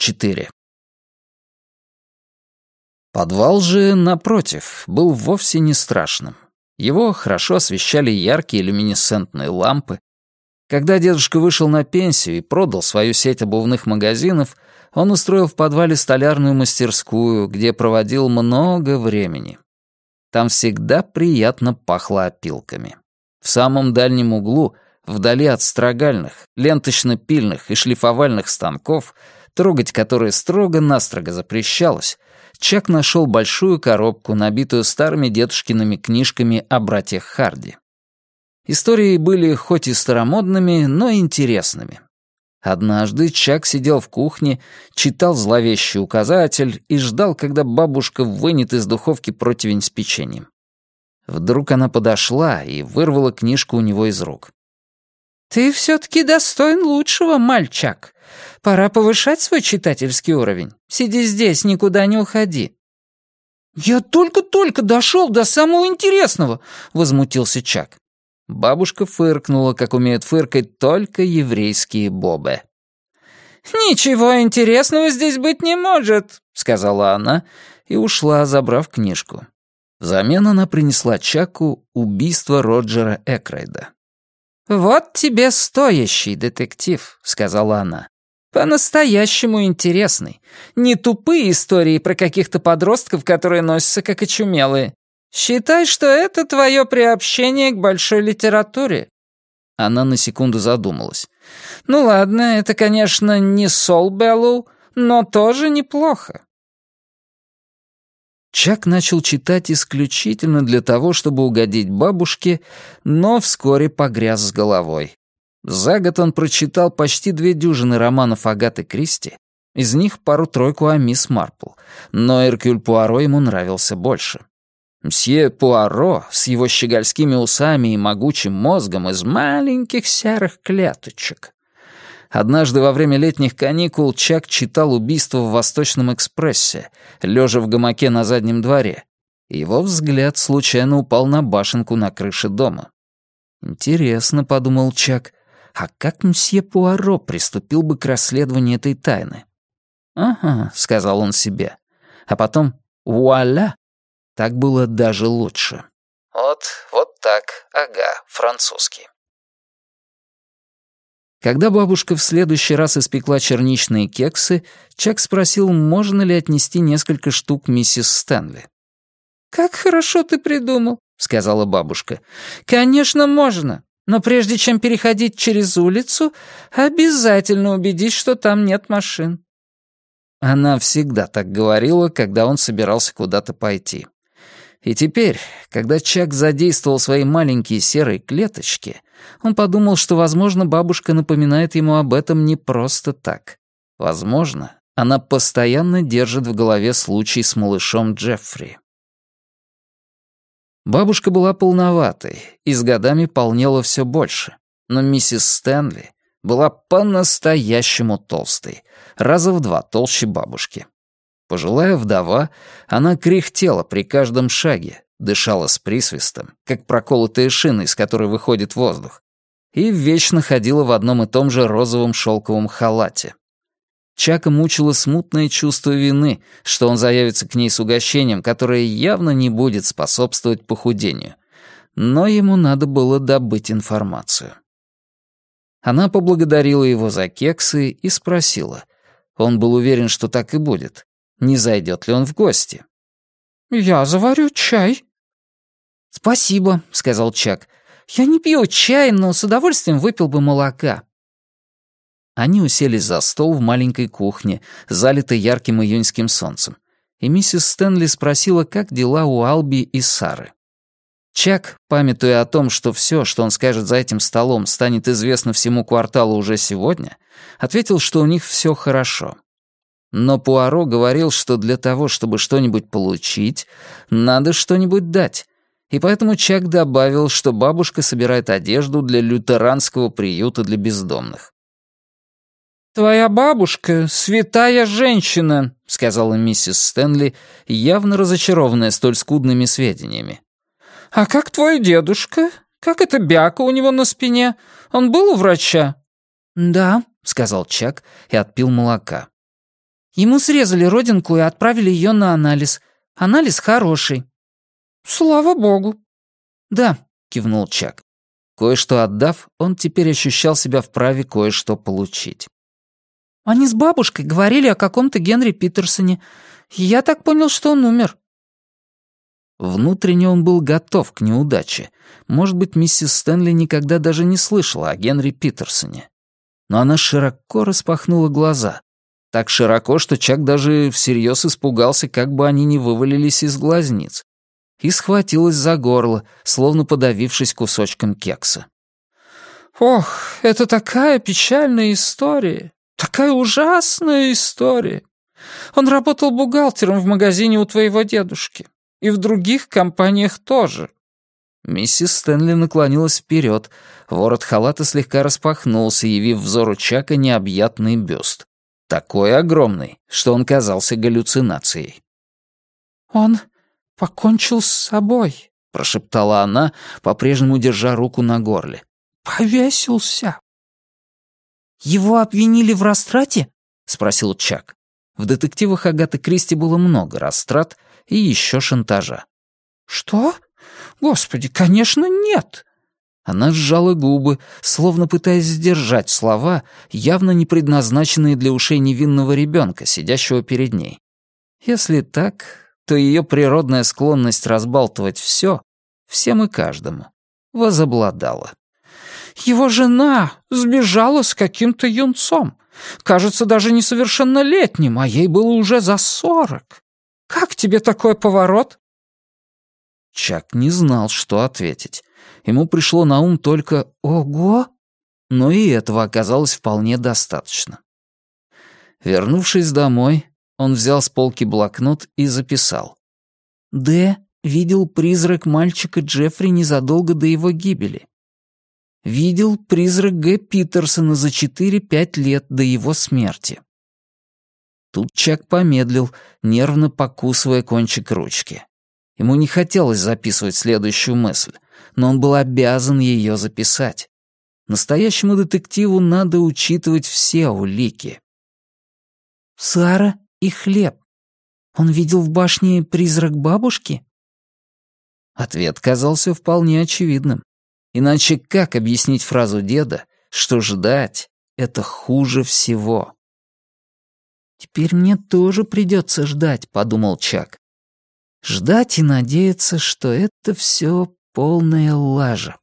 4. Подвал же, напротив, был вовсе не страшным. Его хорошо освещали яркие люминесцентные лампы. Когда дедушка вышел на пенсию и продал свою сеть обувных магазинов, он устроил в подвале столярную мастерскую, где проводил много времени. Там всегда приятно пахло опилками. В самом дальнем углу, вдали от строгальных, ленточно-пильных и шлифовальных станков, трогать которые строго-настрого запрещалось, Чак нашел большую коробку, набитую старыми дедушкиными книжками о братьях Харди. Истории были хоть и старомодными, но интересными. Однажды Чак сидел в кухне, читал зловещий указатель и ждал, когда бабушка вынет из духовки противень с печеньем. Вдруг она подошла и вырвала книжку у него из рук. «Ты все-таки достоин лучшего, мальчак. Пора повышать свой читательский уровень. Сиди здесь, никуда не уходи». «Я только-только дошел до самого интересного», — возмутился Чак. Бабушка фыркнула, как умеют фыркать только еврейские бобы. «Ничего интересного здесь быть не может», — сказала она и ушла, забрав книжку. Взамен она принесла Чаку убийство Роджера Экрейда. «Вот тебе стоящий детектив», — сказала она. «По-настоящему интересный. Не тупые истории про каких-то подростков, которые носятся как очумелые. Считай, что это твое приобщение к большой литературе». Она на секунду задумалась. «Ну ладно, это, конечно, не Сол Беллоу, но тоже неплохо». Чак начал читать исключительно для того, чтобы угодить бабушке, но вскоре погряз с головой. За год он прочитал почти две дюжины романов Агаты Кристи, из них пару-тройку о мисс Марпл, но Эркюль Пуаро ему нравился больше. Мсье Пуаро с его щегольскими усами и могучим мозгом из маленьких серых клеточек. Однажды во время летних каникул Чак читал «Убийство в Восточном экспрессе», лежа в гамаке на заднем дворе. Его взгляд случайно упал на башенку на крыше дома. «Интересно», — подумал Чак, — «а как мсье Пуаро приступил бы к расследованию этой тайны?» «Ага», — сказал он себе. А потом «Вуаля!» Так было даже лучше. Вот, вот так, ага, французский. Когда бабушка в следующий раз испекла черничные кексы, Чак спросил, можно ли отнести несколько штук миссис Стэнли. «Как хорошо ты придумал», — сказала бабушка. «Конечно, можно, но прежде чем переходить через улицу, обязательно убедись, что там нет машин». Она всегда так говорила, когда он собирался куда-то пойти. И теперь, когда Чак задействовал свои маленькие серые клеточки, он подумал, что, возможно, бабушка напоминает ему об этом не просто так. Возможно, она постоянно держит в голове случай с малышом Джеффри. Бабушка была полноватой и с годами полнела все больше, но миссис Стэнли была по-настоящему толстой, раза в два толще бабушки. Пожилая вдова, она кряхтела при каждом шаге, дышала с присвистом, как проколотая шина, из которой выходит воздух, и вечно ходила в одном и том же розовом шелковом халате. Чака мучило смутное чувство вины, что он заявится к ней с угощением, которое явно не будет способствовать похудению. Но ему надо было добыть информацию. Она поблагодарила его за кексы и спросила. Он был уверен, что так и будет не зайдет ли он в гости. «Я заварю чай». «Спасибо», — сказал Чак. «Я не пью чай, но с удовольствием выпил бы молока». Они уселись за стол в маленькой кухне, залитой ярким июньским солнцем, и миссис Стэнли спросила, как дела у Алби и Сары. Чак, памятуя о том, что все, что он скажет за этим столом, станет известно всему кварталу уже сегодня, ответил, что у них все хорошо. Но Пуаро говорил, что для того, чтобы что-нибудь получить, надо что-нибудь дать. И поэтому Чак добавил, что бабушка собирает одежду для лютеранского приюта для бездомных. «Твоя бабушка — святая женщина», — сказала миссис Стэнли, явно разочарованная столь скудными сведениями. «А как твой дедушка? Как это бяка у него на спине? Он был у врача?» «Да», — сказал Чак и отпил молока. Ему срезали родинку и отправили ее на анализ. Анализ хороший». «Слава богу». «Да», — кивнул Чак. Кое-что отдав, он теперь ощущал себя вправе кое-что получить. «Они с бабушкой говорили о каком-то Генри Питерсоне. Я так понял, что он умер». Внутренне он был готов к неудаче. Может быть, миссис Стэнли никогда даже не слышала о Генри Питерсоне. Но она широко распахнула глаза. Так широко, что Чак даже всерьез испугался, как бы они не вывалились из глазниц. И схватилась за горло, словно подавившись кусочком кекса. «Ох, это такая печальная история, такая ужасная история. Он работал бухгалтером в магазине у твоего дедушки. И в других компаниях тоже». Миссис Стэнли наклонилась вперед, ворот халата слегка распахнулся, явив взору Чака необъятный бюст. Такой огромный, что он казался галлюцинацией. «Он покончил с собой», — прошептала она, по-прежнему держа руку на горле. «Повесился». «Его обвинили в растрате?» — спросил Чак. В детективах Агаты Кристи было много растрат и еще шантажа. «Что? Господи, конечно, нет!» Она сжала губы, словно пытаясь сдержать слова, явно не предназначенные для ушей невинного ребенка, сидящего перед ней. Если так, то ее природная склонность разбалтывать все, всем и каждому, возобладала. «Его жена сбежала с каким-то юнцом. Кажется, даже несовершеннолетним, а ей было уже за сорок. Как тебе такой поворот?» Чак не знал, что ответить. Ему пришло на ум только «Ого!», но и этого оказалось вполне достаточно. Вернувшись домой, он взял с полки блокнот и записал. «Д. видел призрак мальчика Джеффри незадолго до его гибели. Видел призрак Г. Питерсона за 4-5 лет до его смерти». Тут Чак помедлил, нервно покусывая кончик ручки. Ему не хотелось записывать следующую мысль, но он был обязан ее записать. Настоящему детективу надо учитывать все улики. «Сара и хлеб. Он видел в башне призрак бабушки?» Ответ казался вполне очевидным. Иначе как объяснить фразу деда, что ждать — это хуже всего? «Теперь мне тоже придется ждать», — подумал Чак. Ждать и надеяться, что это все полная лажа.